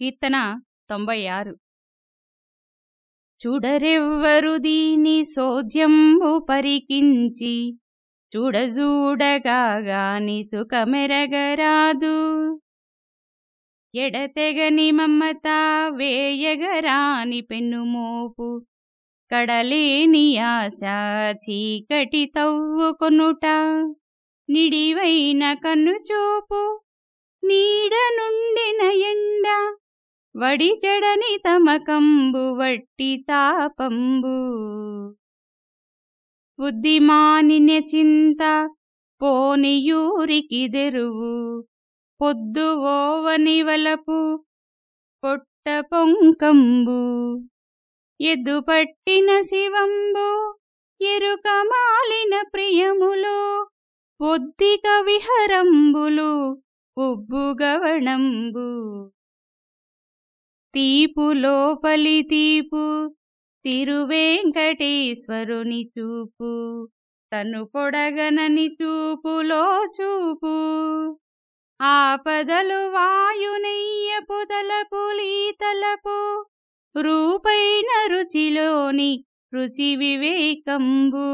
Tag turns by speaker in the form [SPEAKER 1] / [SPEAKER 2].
[SPEAKER 1] కీర్తన తొంభై ఆరు చూడరెవ్వరు దీని సోద్యంబు పరికించి చూడజూడగాని సుఖమెరగరాదు. ఎడతెగని మమ్మత వేయగరాని పెన్నుమోపు కడలేని ఆశ చీకటి తవ్వుకొనుట నిడివైన కన్నుచూపు నీడనుండి వడిచెడని తమకంబు వట్టి తాపంబు. బుద్ధిమానిన్య చింత పోనియూరికిదెరువు పొద్దు ఓవని వలపు పొట్ట పొంకంబు. ఎద్దు పట్టిన శివంబు ఎరుక మాలిన ప్రియములు. పొద్దిక విహరంబులు ఉబ్బుగవణంబు తీపు లోపలి తీపు తిరువేంకటేశ్వరుని చూపు తను పొడగనని చూపులో చూపు. ఆపదలు వాయునయ్య తలపు లీతలపు రూపైన రుచిలోని రుచి వివేకంబు.